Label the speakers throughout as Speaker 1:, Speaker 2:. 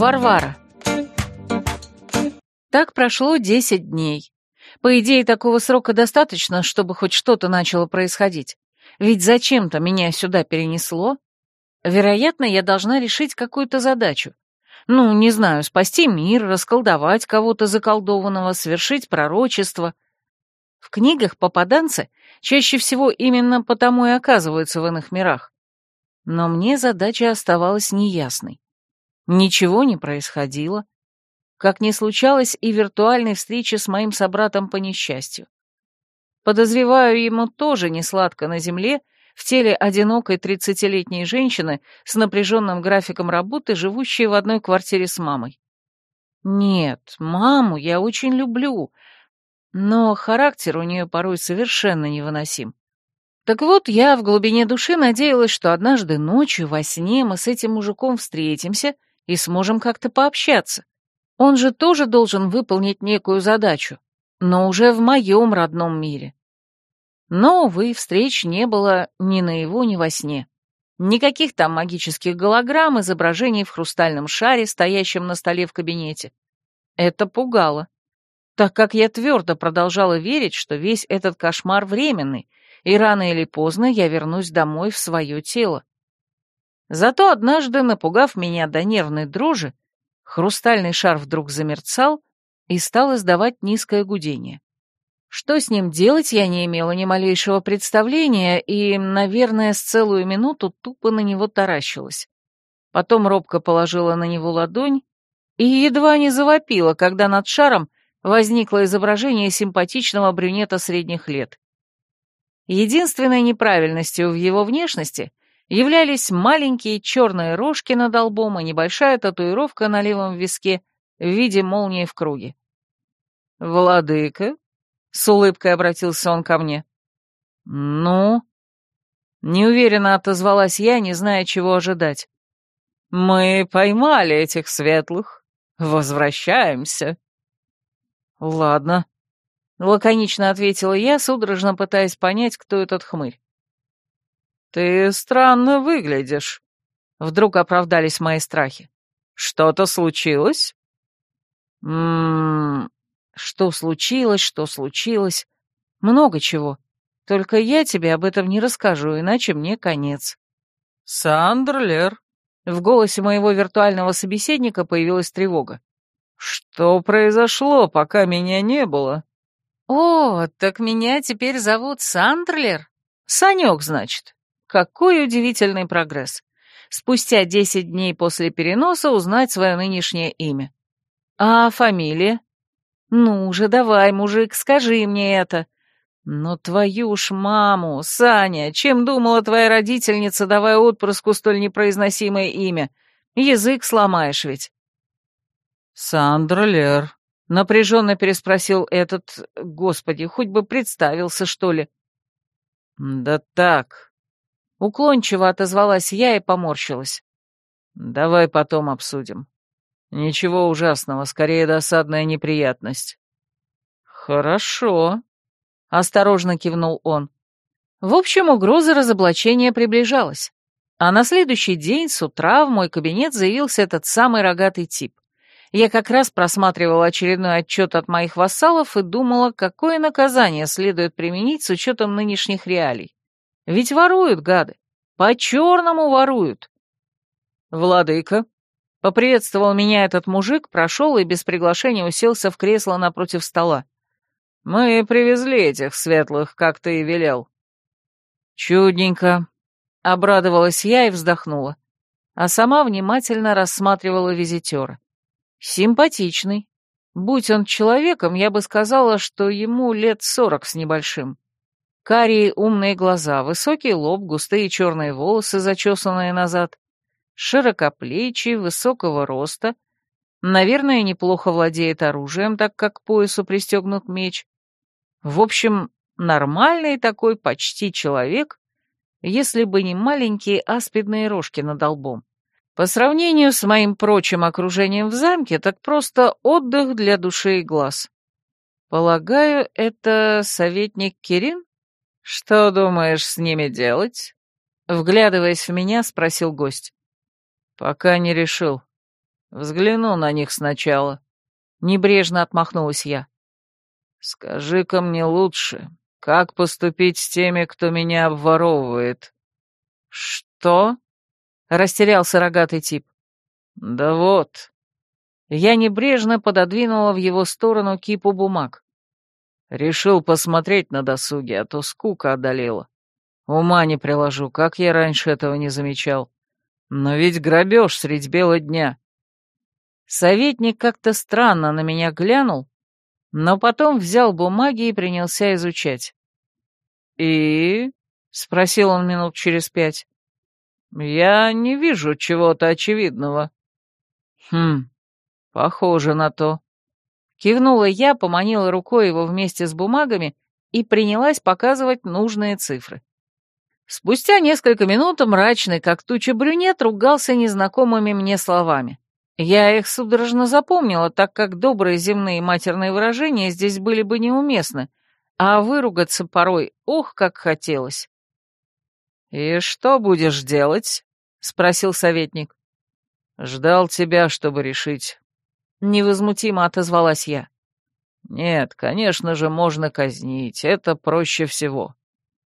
Speaker 1: Варвара. Так прошло десять дней. По идее, такого срока достаточно, чтобы хоть что-то начало происходить. Ведь зачем-то меня сюда перенесло. Вероятно, я должна решить какую-то задачу. Ну, не знаю, спасти мир, расколдовать кого-то заколдованного, совершить пророчество. В книгах попаданцы чаще всего именно потому и оказываются в иных мирах. Но мне задача оставалась неясной. Ничего не происходило. Как не случалось и виртуальной встречи с моим собратом по несчастью. Подозреваю, ему тоже не сладко на земле, в теле одинокой тридцатилетней женщины с напряженным графиком работы, живущей в одной квартире с мамой. Нет, маму я очень люблю, но характер у нее порой совершенно невыносим. Так вот, я в глубине души надеялась, что однажды ночью во сне мы с этим мужиком встретимся и сможем как-то пообщаться. Он же тоже должен выполнить некую задачу, но уже в моем родном мире. Но, увы, встреч не было ни наяву, ни во сне. Никаких там магических голограмм, изображений в хрустальном шаре, стоящем на столе в кабинете. Это пугало, так как я твердо продолжала верить, что весь этот кошмар временный, и рано или поздно я вернусь домой в свое тело. Зато однажды, напугав меня до нервной дрожи, хрустальный шар вдруг замерцал и стал издавать низкое гудение. Что с ним делать, я не имела ни малейшего представления и, наверное, с целую минуту тупо на него таращилась. Потом робко положила на него ладонь и едва не завопила, когда над шаром возникло изображение симпатичного брюнета средних лет. Единственной неправильностью в его внешности являлись маленькие черные рожки над лбом и небольшая татуировка на левом виске в виде молнии в круге. «Владыка?» — с улыбкой обратился он ко мне. «Ну?» Неуверенно отозвалась я, не зная, чего ожидать. «Мы поймали этих светлых. Возвращаемся». «Ладно», Лаконично ответила я, судорожно пытаясь понять, кто этот хмырь. «Ты странно выглядишь», — вдруг оправдались мои страхи. «Что-то случилось?» «Ммм... Что случилось, что случилось? Много чего. Только я тебе об этом не расскажу, иначе мне конец». «Сандрлер», — в голосе моего виртуального собеседника появилась тревога. «Что произошло, пока меня не было?» «О, так меня теперь зовут Сандрлер? Санек, значит. Какой удивительный прогресс. Спустя десять дней после переноса узнать свое нынешнее имя. А фамилия? Ну уже давай, мужик, скажи мне это. Но твою ж маму, Саня, чем думала твоя родительница, давая отпрыску столь непроизносимое имя? Язык сломаешь ведь». «Сандрлер», Напряженно переспросил этот... Господи, хоть бы представился, что ли. Да так. Уклончиво отозвалась я и поморщилась. Давай потом обсудим. Ничего ужасного, скорее досадная неприятность. Хорошо. Осторожно кивнул он. В общем, угроза разоблачения приближалась. А на следующий день с утра в мой кабинет заявился этот самый рогатый тип я как раз просматривала очередной отчет от моих вассалов и думала, какое наказание следует применить с учетом нынешних реалий. Ведь воруют, гады. По-черному воруют. «Владыка», — поприветствовал меня этот мужик, прошел и без приглашения уселся в кресло напротив стола. «Мы привезли этих светлых, как ты и велел». «Чудненько», — обрадовалась я и вздохнула, а сама внимательно рассматривала визитера. Симпатичный. Будь он человеком, я бы сказала, что ему лет сорок с небольшим. Карие умные глаза, высокий лоб, густые черные волосы, зачесанные назад, широкоплечий, высокого роста. Наверное, неплохо владеет оружием, так как к поясу пристегнут меч. В общем, нормальный такой почти человек, если бы не маленькие аспидные рожки над лбом. По сравнению с моим прочим окружением в замке, так просто отдых для души и глаз. Полагаю, это советник Кирин? Что думаешь с ними делать? Вглядываясь в меня, спросил гость. Пока не решил. Взгляну на них сначала. Небрежно отмахнулась я. Скажи-ка мне лучше, как поступить с теми, кто меня обворовывает? Что? Растерялся рогатый тип. Да вот. Я небрежно пододвинула в его сторону кипу бумаг. Решил посмотреть на досуге, а то скука одолела. Ума не приложу, как я раньше этого не замечал. Но ведь грабеж средь бела дня. Советник как-то странно на меня глянул, но потом взял бумаги и принялся изучать. «И?» — спросил он минут через пять. «Я не вижу чего-то очевидного». «Хм, похоже на то». Кивнула я, поманила рукой его вместе с бумагами и принялась показывать нужные цифры. Спустя несколько минут мрачный, как туча брюнет, ругался незнакомыми мне словами. Я их судорожно запомнила, так как добрые земные матерные выражения здесь были бы неуместны, а выругаться порой, ох, как хотелось. «И что будешь делать?» — спросил советник. «Ждал тебя, чтобы решить». Невозмутимо отозвалась я. «Нет, конечно же, можно казнить, это проще всего.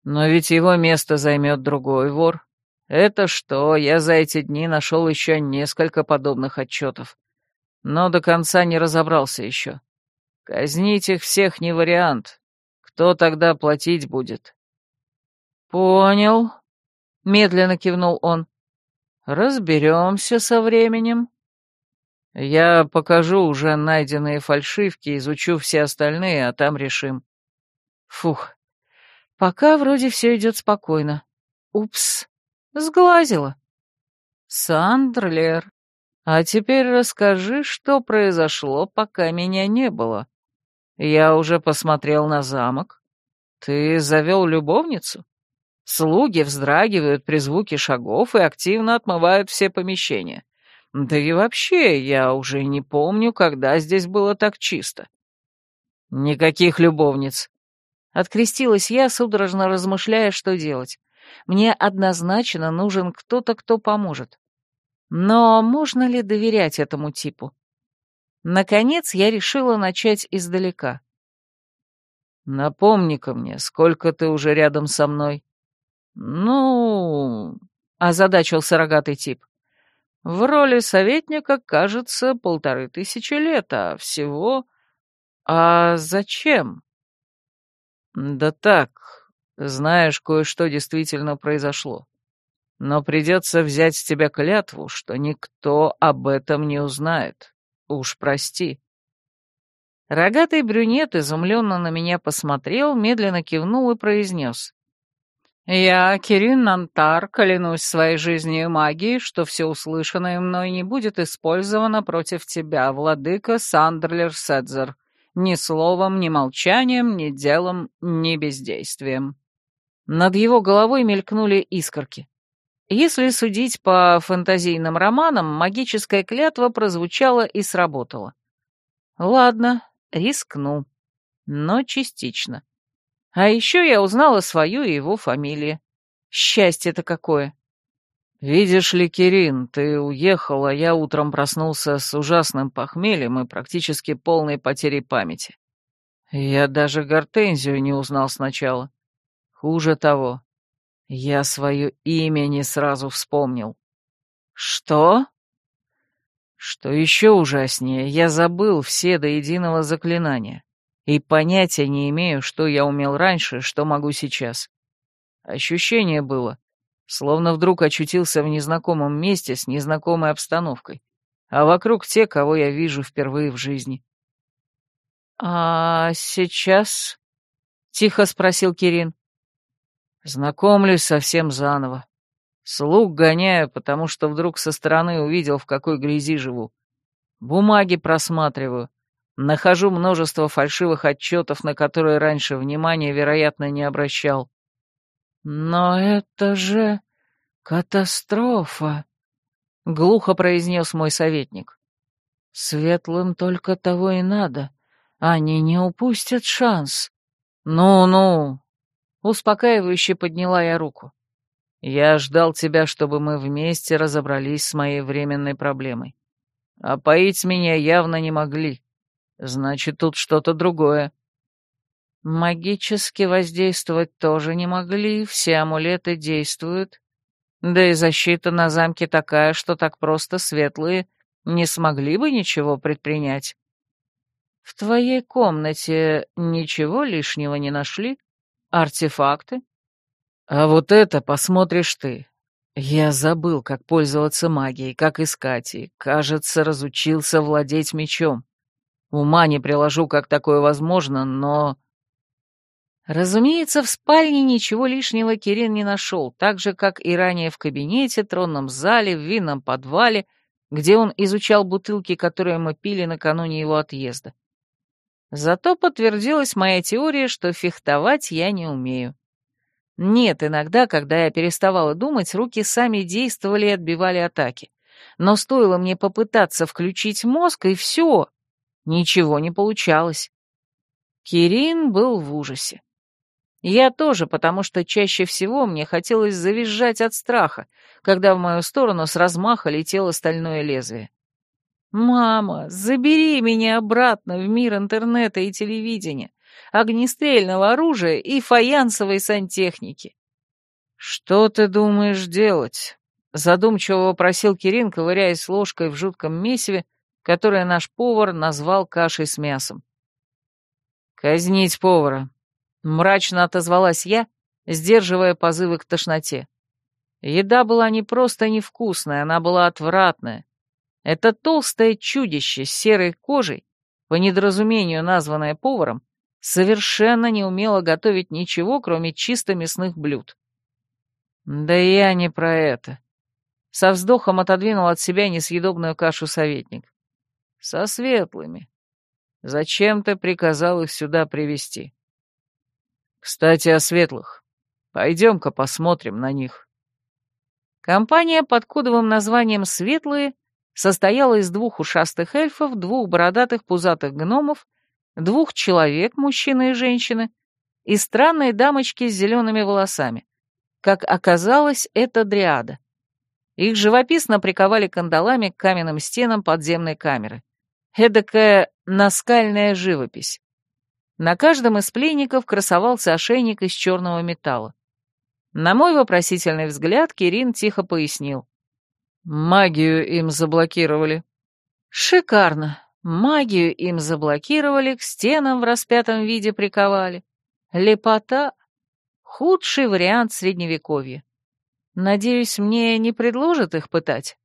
Speaker 1: Но ведь его место займет другой вор. Это что, я за эти дни нашел еще несколько подобных отчетов. Но до конца не разобрался еще. Казнить их всех не вариант. Кто тогда платить будет? Понял. Медленно кивнул он. Разберемся со временем. Я покажу уже найденные фальшивки, изучу все остальные, а там решим. Фух, Пока вроде все идет спокойно. Упс, сглазила. Сандлер, а теперь расскажи, что произошло, пока меня не было. Я уже посмотрел на замок. Ты завел любовницу? Слуги вздрагивают при звуке шагов и активно отмывают все помещения. Да и вообще, я уже не помню, когда здесь было так чисто. Никаких любовниц. Открестилась я, судорожно размышляя, что делать. Мне однозначно нужен кто-то, кто поможет. Но можно ли доверять этому типу? Наконец я решила начать издалека. «Напомни-ка мне, сколько ты уже рядом со мной?» «Ну...» — озадачился рогатый тип. «В роли советника, кажется, полторы тысячи лет, а всего...» «А зачем?» «Да так, знаешь, кое-что действительно произошло. Но придется взять с тебя клятву, что никто об этом не узнает. Уж прости». Рогатый брюнет изумленно на меня посмотрел, медленно кивнул и произнес. «Я, Кирин Нантар, клянусь своей жизнью и магией, что все услышанное мной не будет использовано против тебя, владыка Сандерлер Седзер ни словом, ни молчанием, ни делом, ни бездействием. Над его головой мелькнули искорки. Если судить по фантазийным романам, магическая клятва прозвучала и сработала. Ладно, рискну, но частично. А еще я узнала свою и его фамилию. Счастье-то какое! «Видишь ли, Кирин, ты уехал, а я утром проснулся с ужасным похмельем и практически полной потерей памяти. Я даже гортензию не узнал сначала. Хуже того, я свое имя не сразу вспомнил». «Что?» Что еще ужаснее, я забыл все до единого заклинания и понятия не имею, что я умел раньше, что могу сейчас. Ощущение было, словно вдруг очутился в незнакомом месте с незнакомой обстановкой, а вокруг те, кого я вижу впервые в жизни. «А сейчас?» — тихо спросил Кирин. «Знакомлюсь совсем заново. Слуг гоняю, потому что вдруг со стороны увидел, в какой грязи живу. Бумаги просматриваю, нахожу множество фальшивых отчетов, на которые раньше внимания, вероятно, не обращал. «Но это же катастрофа!» — глухо произнес мой советник. «Светлым только того и надо. Они не упустят шанс». «Ну-ну!» — успокаивающе подняла я руку. «Я ждал тебя, чтобы мы вместе разобрались с моей временной проблемой.
Speaker 2: А поить меня явно не могли. Значит, тут что-то другое.
Speaker 1: Магически воздействовать тоже не могли, все амулеты действуют. Да и защита на замке такая, что так просто светлые не смогли бы ничего предпринять. В твоей комнате ничего лишнего не нашли? Артефакты?
Speaker 2: А вот это посмотришь ты. Я забыл, как пользоваться магией, как искать, и, кажется, разучился владеть мечом. Ума не приложу, как такое возможно, но...
Speaker 1: Разумеется, в спальне ничего лишнего Кирин не нашел, так же, как и ранее в кабинете, тронном зале, в винном подвале, где он изучал бутылки, которые мы пили накануне его отъезда. Зато подтвердилась моя теория, что фехтовать я не умею. Нет, иногда, когда я переставала думать, руки сами действовали и отбивали атаки. Но стоило мне попытаться включить мозг, и все. Ничего не получалось. Кирин был в ужасе. Я тоже, потому что чаще всего мне хотелось завизжать от страха, когда в мою сторону с размаха летело стальное лезвие. «Мама, забери меня обратно в мир интернета и телевидения, огнестрельного оружия и фаянсовой сантехники».
Speaker 2: «Что ты думаешь делать?» — задумчиво вопросил Кирин, ковыряясь ложкой в жутком месиве, которое наш повар назвал кашей с мясом. «Казнить повара», Мрачно отозвалась я, сдерживая позывы к тошноте. Еда была не просто невкусная, она была отвратная. Это толстое чудище с серой кожей, по недоразумению названное поваром, совершенно не умело готовить ничего, кроме чисто мясных блюд. Да я не про это. Со вздохом отодвинул от себя несъедобную кашу советник. Со светлыми. Зачем ты приказал их сюда привести? Кстати, о светлых. Пойдем-ка посмотрим на них.
Speaker 1: Компания под кодовым названием «Светлые» состояла из двух ушастых эльфов, двух бородатых пузатых гномов, двух человек, мужчины и женщины, и странной дамочки с зелеными волосами. Как оказалось, это дриада. Их живописно приковали кандалами к каменным стенам подземной камеры. Эдакая наскальная живопись. На каждом из пленников красовался ошейник из черного металла. На мой вопросительный взгляд Кирин тихо пояснил.
Speaker 2: «Магию им заблокировали».
Speaker 1: «Шикарно. Магию им заблокировали, к стенам в распятом виде приковали. Лепота. Худший вариант средневековья. Надеюсь, мне не предложат их пытать?»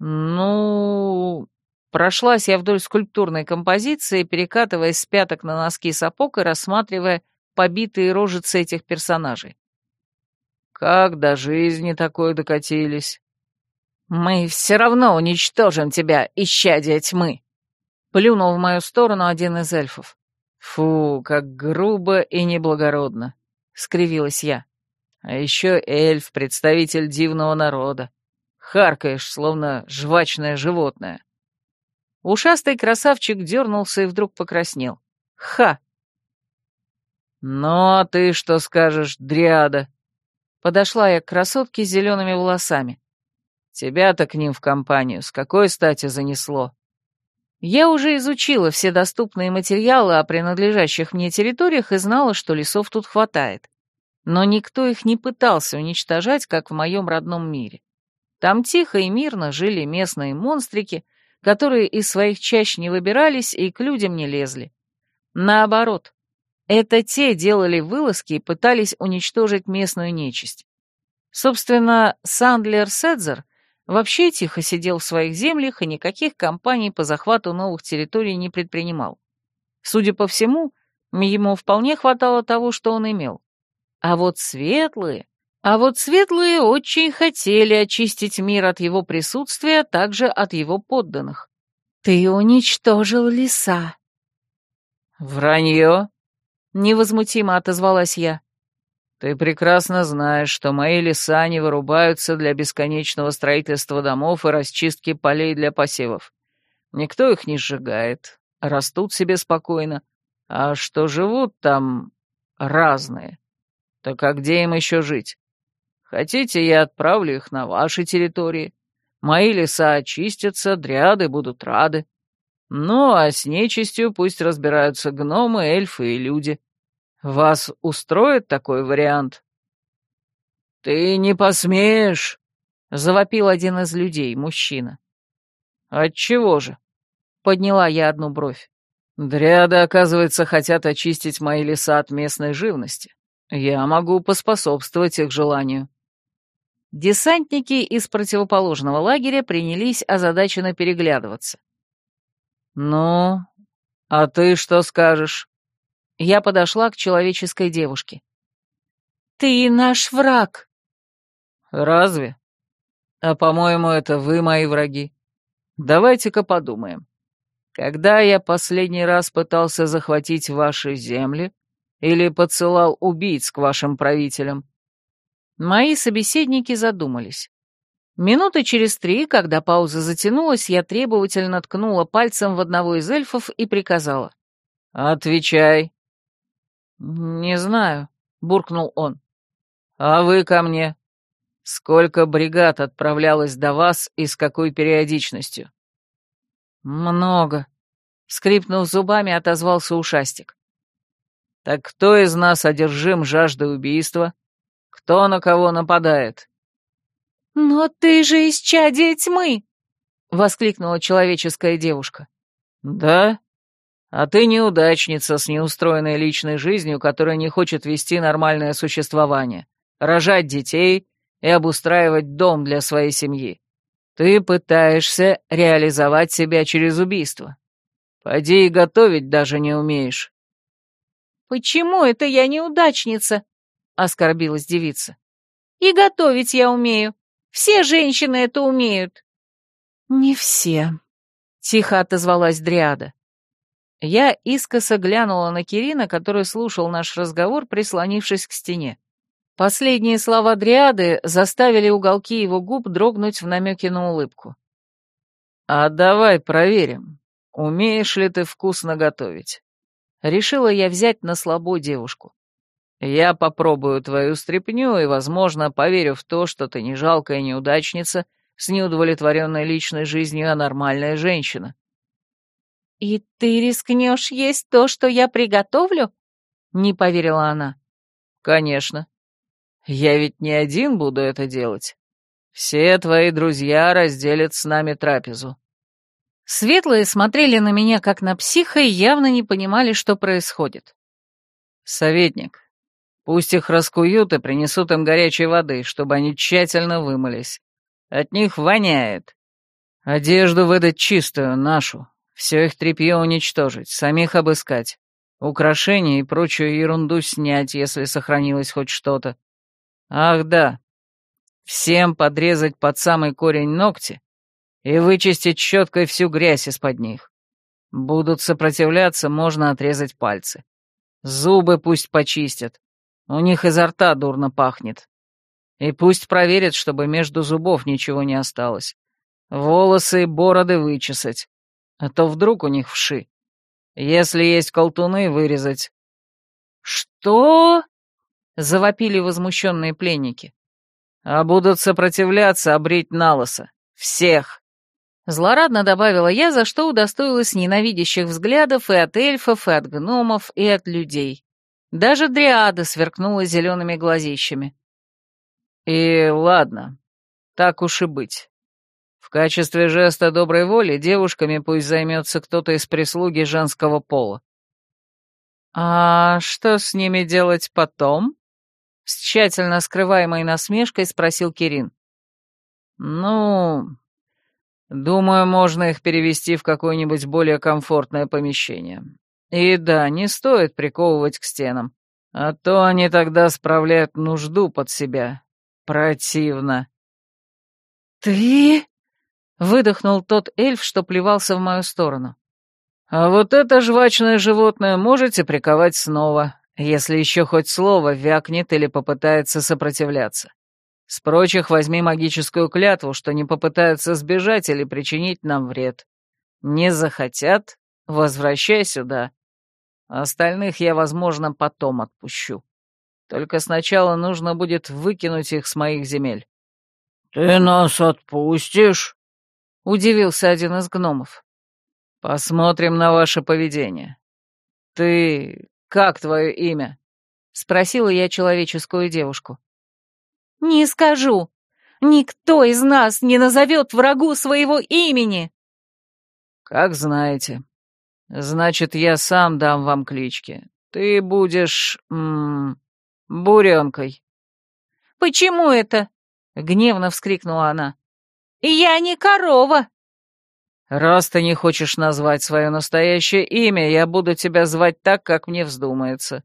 Speaker 2: «Ну...» Прошлась я вдоль скульптурной композиции, перекатываясь с пяток на носки сапог и рассматривая побитые рожицы этих персонажей. Как до жизни такой докатились?
Speaker 1: «Мы все равно уничтожим тебя, исчадие тьмы!» Плюнул в мою сторону один из эльфов.
Speaker 2: «Фу, как грубо и неблагородно!» — скривилась я. «А еще эльф, представитель дивного народа. Харкаешь, словно жвачное животное».
Speaker 1: Ушастый красавчик дернулся и вдруг покраснел. Ха!
Speaker 2: «Ну, а ты что скажешь, дриада?»
Speaker 1: Подошла я к красотке с зелеными волосами.
Speaker 2: «Тебя-то к ним в компанию с какой стати занесло?»
Speaker 1: Я уже изучила все доступные материалы о принадлежащих мне территориях и знала, что лесов тут хватает. Но никто их не пытался уничтожать, как в моем родном мире. Там тихо и мирно жили местные монстрики — которые из своих чащ не выбирались и к людям не лезли. Наоборот, это те делали вылазки и пытались уничтожить местную нечисть. Собственно, Сандлер Седзер вообще тихо сидел в своих землях и никаких кампаний по захвату новых территорий не предпринимал. Судя по всему, ему вполне хватало того, что он имел. А вот светлые... А вот светлые очень хотели очистить мир от его присутствия, а также от его подданных. «Ты уничтожил леса».
Speaker 2: «Вранье?»
Speaker 1: — невозмутимо отозвалась я.
Speaker 2: «Ты прекрасно знаешь, что мои леса не вырубаются для бесконечного строительства домов и расчистки полей для посевов. Никто их не сжигает, растут себе спокойно. А что живут там разные, так а где им еще жить? Хотите, я отправлю их на ваши территории. Мои леса очистятся, дриады будут рады. Ну, а с нечистью пусть разбираются гномы, эльфы и люди. Вас устроит такой вариант?» «Ты не посмеешь!» — завопил один из людей, мужчина. «Отчего же?» — подняла я одну бровь. «Дриады, оказывается, хотят очистить мои леса от местной живности. Я могу поспособствовать их желанию».
Speaker 1: Десантники из противоположного лагеря принялись озадаченно переглядываться.
Speaker 2: «Ну, а ты что скажешь?»
Speaker 1: Я подошла к человеческой девушке. «Ты наш враг!»
Speaker 2: «Разве? А, по-моему, это вы мои враги. Давайте-ка подумаем. Когда я последний раз пытался захватить ваши земли или подсылал убийц к вашим правителям?»
Speaker 1: Мои собеседники задумались. Минуты через три, когда пауза затянулась, я требовательно ткнула пальцем в одного из эльфов и приказала.
Speaker 2: «Отвечай».
Speaker 1: «Не знаю», — буркнул он.
Speaker 2: «А вы ко мне?» Сколько бригад отправлялось до вас и с какой периодичностью?
Speaker 1: Много. Скрипнув зубами, отозвался ушастик.
Speaker 2: Так кто из нас одержим жаждой убийства? Кто на кого нападает?
Speaker 1: Но ты же из чади тьмы! Воскликнула человеческая девушка.
Speaker 2: Да? А ты неудачница с неустроенной личной жизнью, которая не хочет вести нормальное существование, рожать детей и обустраивать дом для своей семьи. Ты пытаешься реализовать себя через убийство. Поди и готовить даже не умеешь».
Speaker 1: «Почему это я неудачница?» — оскорбилась девица. «И готовить я умею. Все женщины это умеют». «Не все», — тихо отозвалась Дриада. Я искоса глянула на Кирина, который слушал наш разговор, прислонившись к стене. Последние слова Дриады заставили уголки его губ дрогнуть в намеке на улыбку.
Speaker 2: «А давай проверим, умеешь ли ты вкусно готовить?»
Speaker 1: Решила я взять на слабо девушку.
Speaker 2: «Я попробую твою стряпню и, возможно, поверю в то, что ты не жалкая неудачница с неудовлетворенной личной жизнью, а нормальная женщина».
Speaker 1: «И ты рискнешь есть то, что я приготовлю?» — не поверила она.
Speaker 2: «Конечно. Я ведь не один буду это делать. Все твои друзья разделят с нами трапезу».
Speaker 1: Светлые смотрели на меня как на психа и явно не понимали, что происходит.
Speaker 2: «Советник, пусть их раскуют и принесут им горячей воды, чтобы они тщательно вымылись. От них воняет. Одежду выдать чистую, нашу. Все их тряпье уничтожить, самих обыскать. Украшения и прочую ерунду снять, если сохранилось хоть что-то. Ах да, всем подрезать под самый корень ногти и вычистить щеткой всю грязь из-под них. Будут сопротивляться, можно отрезать пальцы. Зубы пусть почистят, у них изо рта дурно пахнет. И пусть проверят, чтобы между зубов ничего не осталось. Волосы и бороды вычесать, а то вдруг у них вши. Если есть колтуны, вырезать.
Speaker 1: «Что?» — завопили возмущенные пленники.
Speaker 2: «А будут сопротивляться, обрить налоса. Всех!»
Speaker 1: Злорадно добавила я, за что удостоилась ненавидящих взглядов и от эльфов, и от гномов, и от людей. Даже дриада сверкнула зелеными глазищами.
Speaker 2: «И ладно, так уж и быть. В качестве жеста доброй воли девушками пусть займется кто-то из прислуги женского пола».
Speaker 1: «А что с ними делать потом?» С тщательно скрываемой насмешкой спросил Кирин.
Speaker 2: «Ну, думаю, можно их перевести в какое-нибудь более комфортное помещение. И да, не стоит приковывать к стенам, а то они тогда справляют нужду под себя. Противно».
Speaker 1: «Ты?» — выдохнул тот эльф, что плевался в мою сторону.
Speaker 2: «А вот это жвачное животное можете приковать снова, если еще хоть слово вякнет или попытается сопротивляться. С прочих возьми магическую клятву, что не попытаются сбежать или причинить нам вред. Не захотят — возвращай сюда. Остальных я, возможно, потом отпущу. Только сначала нужно будет выкинуть их с моих земель».
Speaker 3: «Ты нас отпустишь?»
Speaker 1: удивился один из гномов.
Speaker 2: Посмотрим на ваше поведение. Ты... как твое имя? Спросила я человеческую девушку.
Speaker 1: Не скажу. Никто из нас не назовет врагу своего имени.
Speaker 2: Как знаете. Значит, я сам дам вам клички. Ты будешь... М -м, буренкой.
Speaker 1: Почему это? Гневно вскрикнула она. Я не корова.
Speaker 2: «Раз ты не хочешь назвать свое настоящее имя, я буду тебя звать так, как мне вздумается».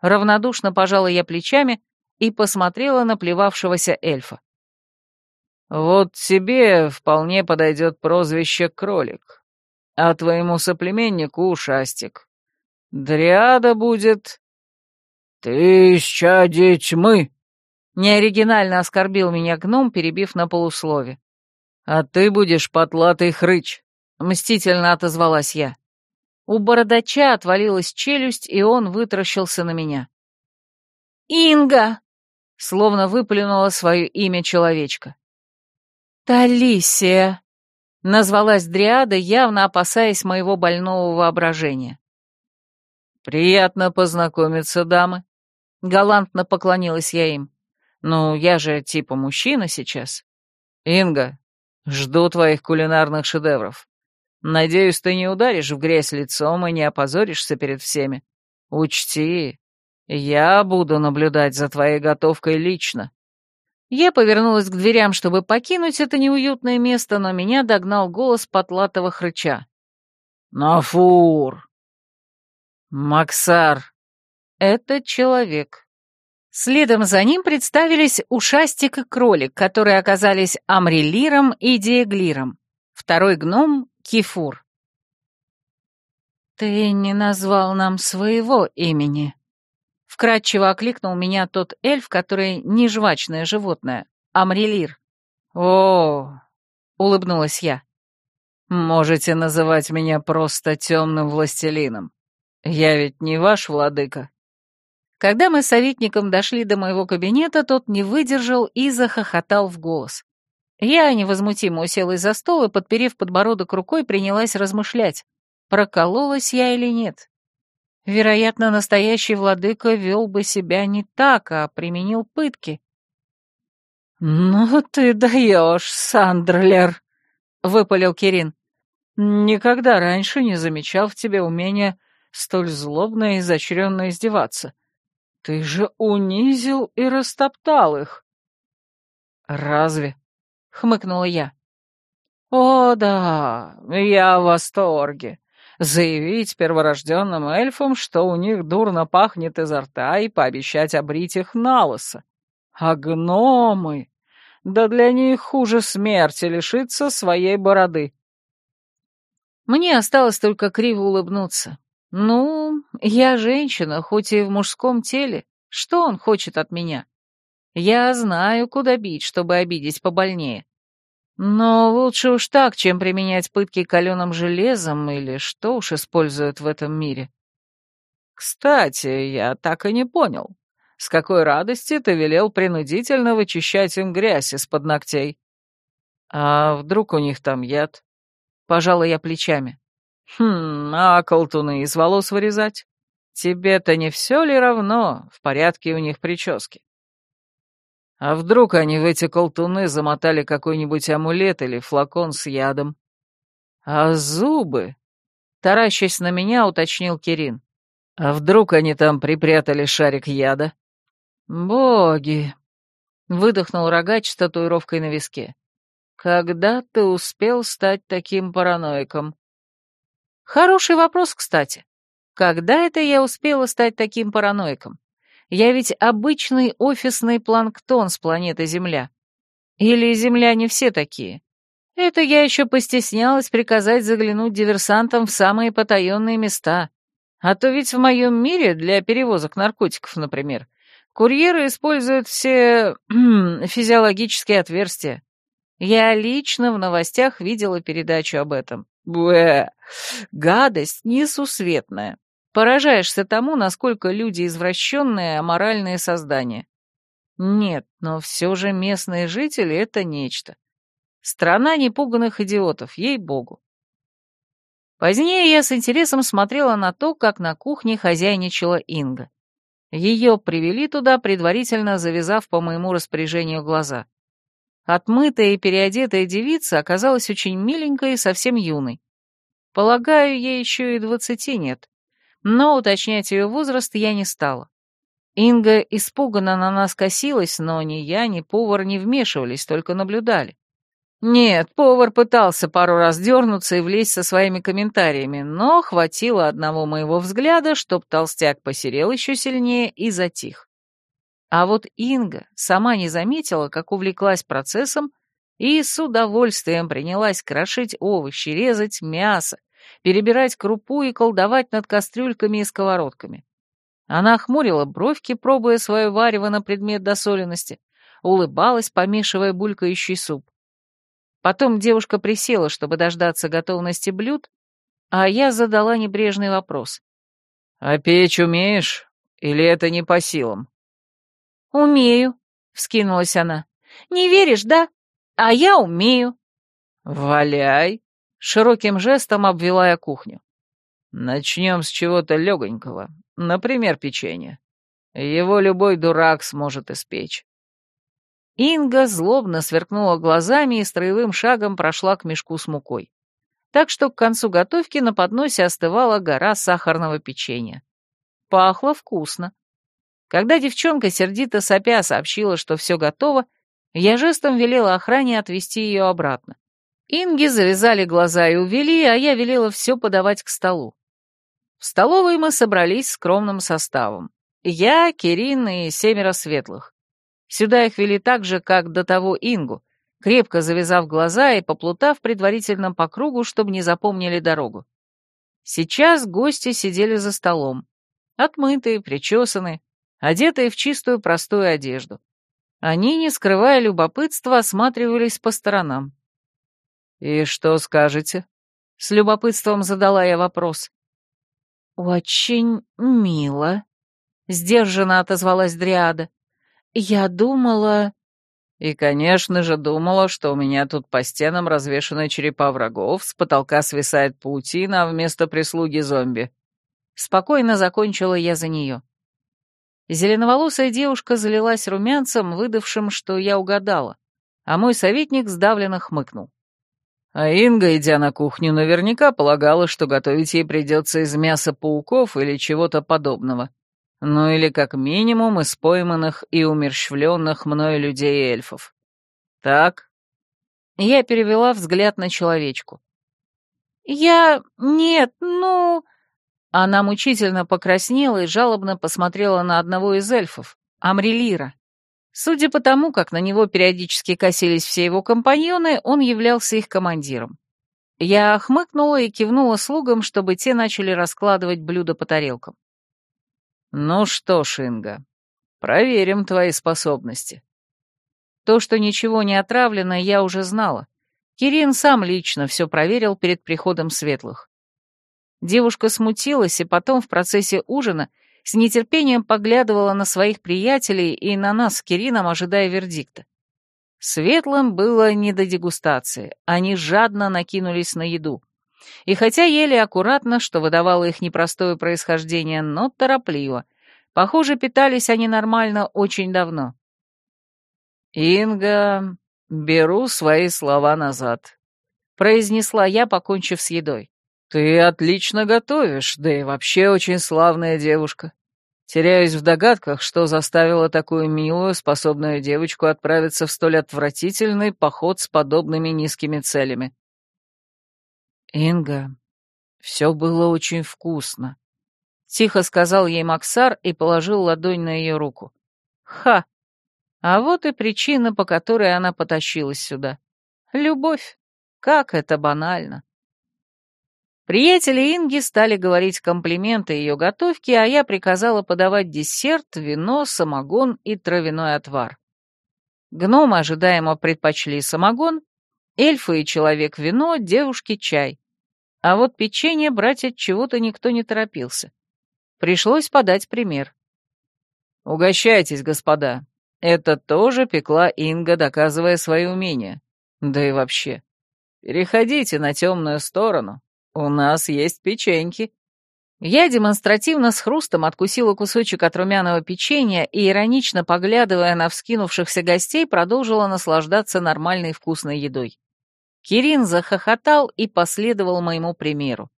Speaker 1: Равнодушно пожала я плечами и посмотрела на плевавшегося эльфа.
Speaker 2: «Вот тебе вполне подойдет прозвище «кролик», а твоему соплеменнику — «ушастик». Дриада будет... «Тысяча тьмы!»
Speaker 1: Неоригинально оскорбил меня гном, перебив на полуслове.
Speaker 2: «А ты будешь потлатый хрыч», — мстительно отозвалась я.
Speaker 1: У бородача отвалилась челюсть, и он вытаращился на меня. «Инга!» — словно выплюнула свое имя человечка. «Талисия!» — назвалась Дриада, явно опасаясь моего больного воображения.
Speaker 2: «Приятно познакомиться, дамы», — галантно поклонилась я им. «Ну, я же типа мужчина сейчас. Инга, Жду твоих кулинарных шедевров. Надеюсь, ты не ударишь в грязь лицом и не опозоришься перед всеми. Учти, я буду наблюдать за твоей готовкой лично».
Speaker 1: Я повернулась к дверям, чтобы покинуть это неуютное место, но меня догнал голос потлатого хрыча.
Speaker 2: «Нафур!»
Speaker 1: «Максар!» «Это человек. Следом за ним представились Ушастик и Кролик, которые оказались Амрелиром и Диеглиром. Второй гном — Кифур. «Ты не назвал нам своего имени», — вкратчиво окликнул меня тот эльф, который не жвачное животное, Амрелир.
Speaker 2: «О!» — улыбнулась я. «Можете называть меня просто темным властелином. Я ведь не ваш владыка».
Speaker 1: Когда мы с советником дошли до моего кабинета, тот не выдержал и захохотал в голос. Я невозмутимо уселась за стол и, подперев подбородок рукой, принялась размышлять, прокололась я или нет. Вероятно, настоящий владыка вел бы себя не так, а применил пытки.
Speaker 2: «Ну ты даешь, Сандрлер!» — выпалил Кирин. «Никогда раньше не замечал в тебе умения столь злобно и изощренно издеваться. Ты же унизил и растоптал их. Разве? Хмыкнула я. О, да, я в восторге. Заявить перворожденным эльфам, что у них дурно пахнет изо рта, и пообещать обрить их на. А гномы... Да для них хуже смерти лишиться своей бороды.
Speaker 1: Мне осталось только криво улыбнуться. «Ну, я женщина, хоть и в мужском теле. Что он хочет от меня? Я знаю, куда бить, чтобы обидеть побольнее. Но лучше уж так, чем применять пытки каленым железом или что уж используют в этом мире».
Speaker 2: «Кстати, я так и не понял, с какой радости ты велел принудительно вычищать им грязь из-под ногтей? А вдруг у них там яд?» Пожала я плечами. «Хм, а колтуны из волос вырезать? Тебе-то не все ли равно, в порядке у них прически? А вдруг они в эти колтуны замотали какой-нибудь амулет или флакон с ядом? А зубы?» Таращась на меня, уточнил Кирин. «А вдруг они там припрятали шарик яда?» «Боги!» — выдохнул рогач с татуировкой на виске. «Когда ты успел стать таким параноиком?» Хороший вопрос, кстати. Когда это я успела стать таким параноиком? Я ведь обычный офисный планктон с планеты Земля. Или земляне все такие? Это я еще постеснялась приказать заглянуть диверсантам в самые потаенные места. А то ведь в моем мире, для перевозок наркотиков, например, курьеры используют все физиологические отверстия. Я лично в новостях видела передачу об этом. Бэ, гадость несусветная. Поражаешься тому, насколько люди извращенные, аморальные создания. Нет, но все же местные жители — это нечто.
Speaker 1: Страна непуганных идиотов, ей-богу. Позднее я с интересом смотрела на то, как на кухне хозяйничала Инга. Ее привели туда, предварительно завязав по моему распоряжению глаза. Отмытая и переодетая девица оказалась очень миленькой и совсем юной. Полагаю, ей еще и двадцати нет, но уточнять ее возраст я не стала. Инга испуганно на нас косилась, но ни я, ни повар не вмешивались, только наблюдали. Нет, повар пытался пару раз дернуться и влезть со своими комментариями, но хватило одного моего взгляда, чтоб толстяк посерел еще сильнее и затих. А вот Инга сама не заметила, как увлеклась процессом и с удовольствием принялась крошить овощи, резать мясо, перебирать крупу и колдовать над кастрюльками и сковородками. Она хмурила бровки, пробуя свое варево на предмет досоленности, улыбалась, помешивая булькающий суп. Потом девушка присела, чтобы дождаться готовности блюд, а я задала небрежный вопрос.
Speaker 2: «А печь умеешь? Или это не по силам?»
Speaker 1: «Умею», — вскинулась она. «Не веришь, да? А я умею».
Speaker 2: «Валяй!» — широким жестом обвела я кухню. «Начнем с чего-то легонького. Например, печенье. Его любой дурак сможет испечь.
Speaker 1: Инга злобно сверкнула глазами и строевым шагом прошла к мешку с мукой. Так что к концу готовки на подносе остывала гора сахарного печенья. Пахло вкусно. Когда девчонка сердито сопя сообщила, что все готово, я жестом велела охране отвезти ее обратно. Инги завязали глаза и увели, а я велела все подавать к столу. В столовой мы собрались скромным составом. Я, Кирин и семеро светлых. Сюда их вели так же, как до того Ингу, крепко завязав глаза и поплутав предварительно по кругу, чтобы не запомнили дорогу. Сейчас гости сидели за столом, отмытые, причесанные, одетые в чистую простую одежду. Они, не скрывая любопытства, осматривались по сторонам.
Speaker 2: «И что скажете?» — с любопытством задала я вопрос.
Speaker 1: «Очень мило», — сдержанно отозвалась Дриада. «Я думала...»
Speaker 2: «И, конечно же, думала, что у меня тут по стенам развешаны черепа врагов, с потолка свисает паутина, а вместо прислуги зомби».
Speaker 1: Спокойно закончила я за нее. Зеленоволосая девушка залилась румянцем, выдавшим, что я угадала, а мой советник сдавленно хмыкнул.
Speaker 2: А Инга, идя на кухню, наверняка полагала, что готовить ей придется из мяса пауков или чего-то подобного. Ну или как минимум из пойманных и умерщвленных мною людей эльфов. Так?
Speaker 1: Я перевела взгляд на человечку. «Я... нет, ну...» Она мучительно покраснела и жалобно посмотрела на одного из эльфов, Амрелира. Судя по тому, как на него периодически косились все его компаньоны, он являлся их командиром. Я хмыкнула и кивнула слугам, чтобы те начали раскладывать блюда по тарелкам.
Speaker 2: «Ну что, Шинга, проверим твои способности».
Speaker 1: То, что ничего не отравлено, я уже знала. Кирин сам лично все проверил перед приходом светлых. Девушка смутилась, и потом в процессе ужина с нетерпением поглядывала на своих приятелей и на нас с Кирином, ожидая вердикта. Светлым было не до дегустации, они жадно накинулись на еду. И хотя ели аккуратно, что выдавало их непростое происхождение, но торопливо. Похоже, питались они нормально очень давно.
Speaker 2: «Инга, беру свои слова назад», — произнесла я, покончив с едой. «Ты отлично готовишь, да и вообще очень славная девушка. Теряюсь в догадках, что заставило такую милую, способную девочку отправиться в столь отвратительный поход с подобными низкими целями».
Speaker 1: «Инга, все было очень вкусно», — тихо сказал ей Максар и положил ладонь на ее руку. «Ха! А вот и причина, по которой она потащилась сюда. Любовь. Как это банально!» Приятели Инги стали говорить комплименты ее готовке, а я приказала подавать десерт, вино, самогон и травяной отвар. Гномы ожидаемо предпочли самогон, эльфы и человек вино, девушки чай. А вот печенье брать от чего-то никто не торопился. Пришлось подать пример.
Speaker 2: «Угощайтесь, господа. Это тоже пекла Инга, доказывая свои умения. Да и вообще, переходите на темную сторону. У нас есть печеньки. Я демонстративно с хрустом откусила кусочек от румяного печенья и, иронично поглядывая на вскинувшихся гостей, продолжила наслаждаться нормальной вкусной едой. Кирин захохотал и последовал моему примеру.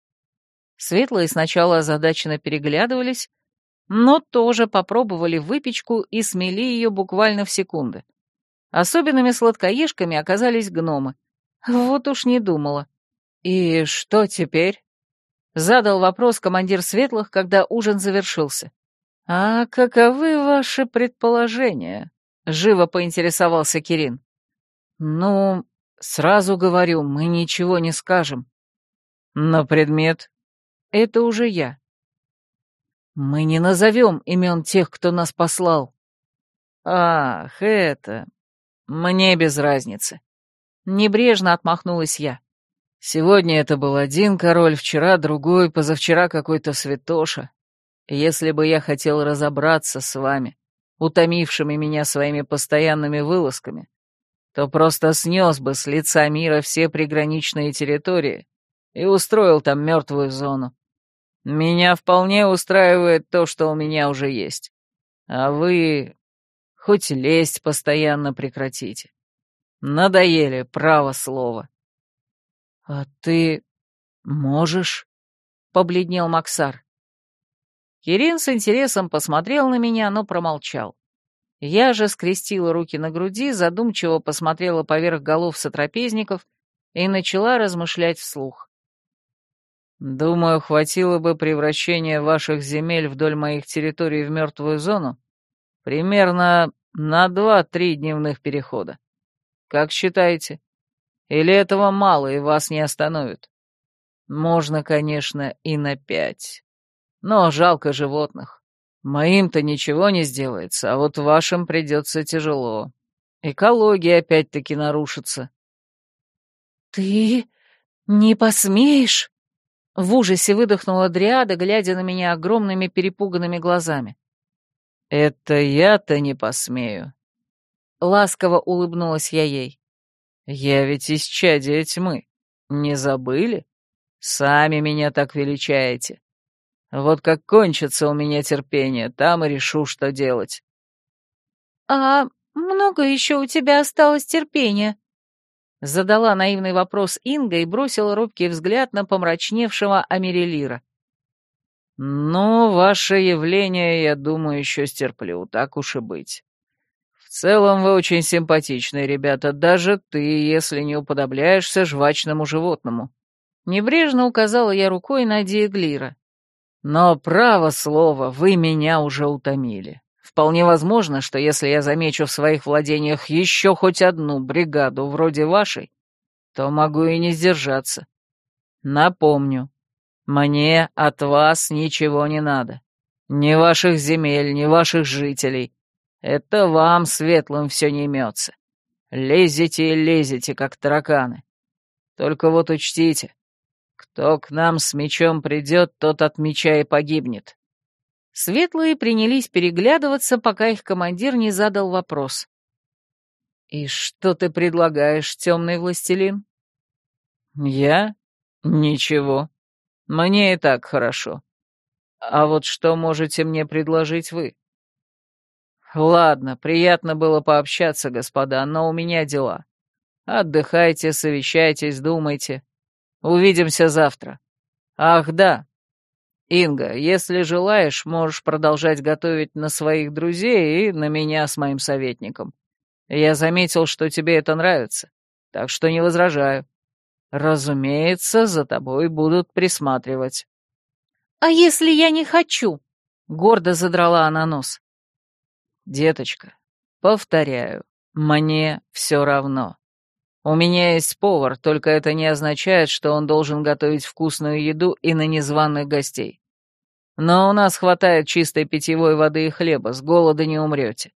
Speaker 2: Светлые сначала озадаченно переглядывались, но тоже попробовали выпечку и смели ее буквально в секунды. Особенными сладкоежками оказались гномы. Вот уж не думала. «И что теперь?» Задал вопрос командир Светлых, когда ужин завершился. «А каковы ваши предположения?» — живо поинтересовался Кирин. «Ну, сразу говорю, мы ничего не скажем». «На предмет?» «Это уже я». «Мы не назовем имен тех, кто нас послал». «Ах, это... Мне без разницы». Небрежно отмахнулась я. Сегодня это был один король, вчера другой, позавчера какой-то святоша. Если бы я хотел разобраться с вами, утомившими меня своими постоянными вылазками, то просто снес бы с лица мира все приграничные территории и устроил там мертвую зону. Меня вполне устраивает то, что у меня уже есть. А вы хоть лезть постоянно прекратите. Надоели, право слово. «А ты можешь?» — побледнел Максар. Кирин с интересом посмотрел на меня, но промолчал. Я же скрестила руки на груди, задумчиво посмотрела поверх голов сотрапезников и начала размышлять вслух. «Думаю, хватило бы превращения ваших земель вдоль моих территорий в мертвую зону примерно на два-три дневных перехода. Как считаете?» Или этого мало и вас не остановят? Можно, конечно, и на пять. Но жалко животных. Моим-то ничего не сделается, а вот вашим придется тяжело. Экология опять-таки нарушится.
Speaker 1: «Ты не посмеешь?» В ужасе выдохнула Дриада, глядя на меня огромными перепуганными глазами.
Speaker 2: «Это я-то не посмею».
Speaker 1: Ласково улыбнулась я ей.
Speaker 2: «Я ведь из чадия тьмы. Не забыли? Сами меня так величаете. Вот как кончится у меня терпение, там и решу, что делать».
Speaker 1: «А много еще у тебя осталось терпения?» Задала наивный вопрос Инга и бросила робкий взгляд на помрачневшего Америлира.
Speaker 2: «Ну, ваше явление, я думаю, еще стерплю, так уж и быть целом вы очень симпатичные ребята, даже ты, если не уподобляешься жвачному животному».
Speaker 1: Небрежно указала я рукой на Диеглира.
Speaker 2: «Но, право слово, вы меня уже утомили. Вполне возможно, что если я замечу в своих владениях еще хоть одну бригаду вроде вашей, то могу и не сдержаться. Напомню, мне от вас ничего не надо. Ни ваших земель, ни ваших жителей. Это вам, светлым, все не имется. Лезете и лезете, как тараканы. Только вот учтите, кто к нам с мечом придет, тот от меча и погибнет.
Speaker 1: Светлые принялись переглядываться, пока их командир не задал вопрос.
Speaker 2: «И что ты предлагаешь, темный властелин?» «Я? Ничего. Мне и так хорошо. А вот что можете мне предложить вы?» «Ладно, приятно было пообщаться, господа, но у меня дела. Отдыхайте, совещайтесь, думайте. Увидимся завтра. Ах, да. Инга, если желаешь, можешь продолжать готовить на своих друзей и на меня с моим советником. Я заметил, что тебе это нравится, так что не возражаю. Разумеется, за тобой будут присматривать».
Speaker 1: «А если я не хочу?» — гордо задрала она нос.
Speaker 2: «Деточка, повторяю, мне все равно. У меня есть повар, только это не означает, что он должен готовить вкусную еду и на незваных гостей. Но у нас хватает чистой питьевой воды и хлеба, с голода не умрете».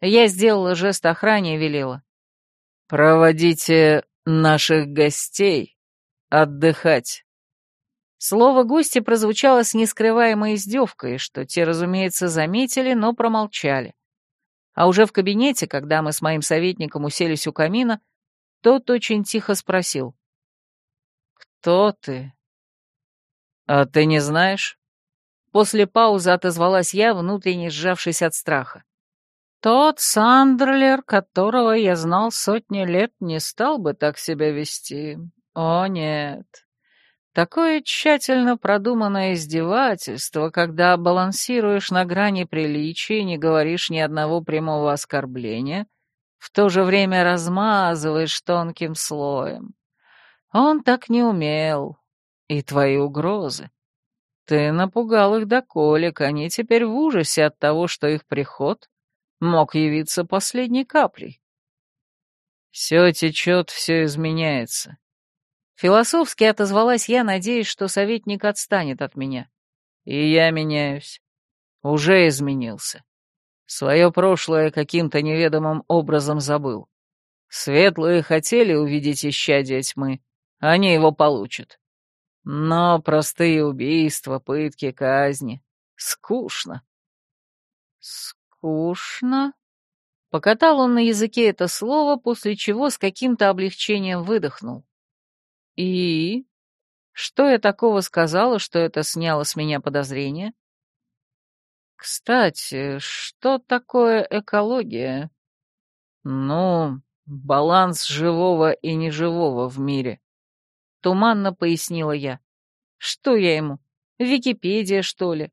Speaker 1: Я сделала жест охране и велела.
Speaker 2: «Проводите наших гостей отдыхать».
Speaker 1: Слово «гости» прозвучало с нескрываемой издевкой, что те, разумеется, заметили, но промолчали. А уже в кабинете, когда мы с моим советником уселись у камина, Тот очень тихо спросил.
Speaker 2: «Кто ты?» «А ты не знаешь?»
Speaker 1: После паузы отозвалась я, внутренне сжавшись от страха. Тот Сандерлер, которого я знал сотни лет, не стал бы так себя вести. О, нет. Такое тщательно продуманное издевательство, когда балансируешь на грани приличия и не говоришь ни одного прямого оскорбления, в то же время размазываешь тонким слоем. Он так не умел. И твои угрозы. Ты напугал их до колик, они теперь в ужасе от того, что их приход мог явиться последней каплей. Все течет, все изменяется. Философски отозвалась я, надеясь, что советник отстанет от меня. И я меняюсь. Уже изменился. Свое прошлое каким-то неведомым образом забыл. Светлые хотели увидеть исчадие тьмы, они его получат. Но простые убийства, пытки, казни — скучно. Скучно? Покатал он на языке это слово, после чего с каким-то облегчением выдохнул. И? Что я такого сказала, что это сняло с меня подозрение? Кстати, что такое экология? Ну, баланс живого и неживого в мире. Туманно пояснила я. Что я ему? Википедия, что ли?